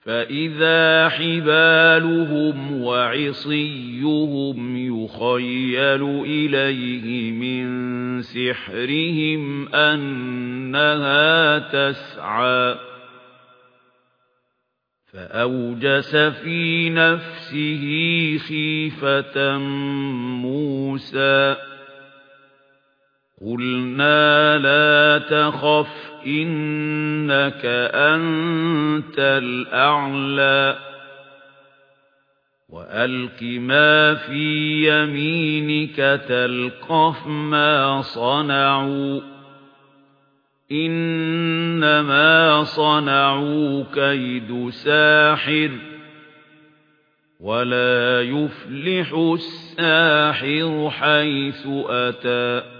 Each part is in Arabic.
فإذا حبالهم وعصيهم يخيل إليه من سحرهم أنها تسعى فأوجس في نفسه خيفة موسى قلنا لا تخف إنك أنت الأعلى وألق ما في يمينك تلقف ما صنعوا إنما صنعوا كيد ساحر ولا يفلح الساحر حيث أتى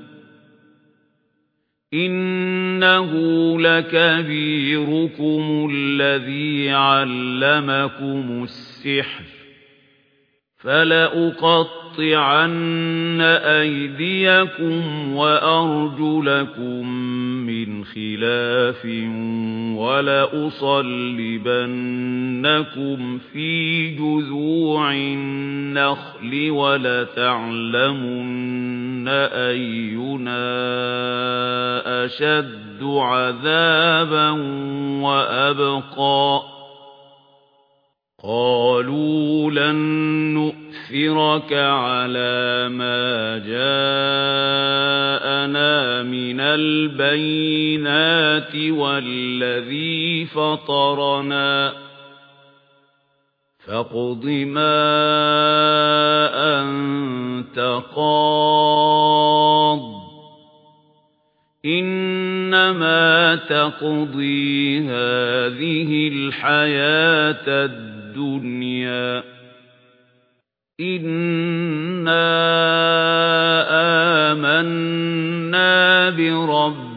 إنه لكبيركم الذي علمكم السحر فلأقطعن أيديكم وأرجلكم من خلاف ولأصلبنكم في جذوع النخل ولتعلمن أينا أشد عذابا وأبقى قالوا لن نؤثرك على ما جاءنا من البينات والذي فطرنا فاقض ما أنت قاض إنما تقضي هذه الحياة الدنيا إنا آمنا بربنا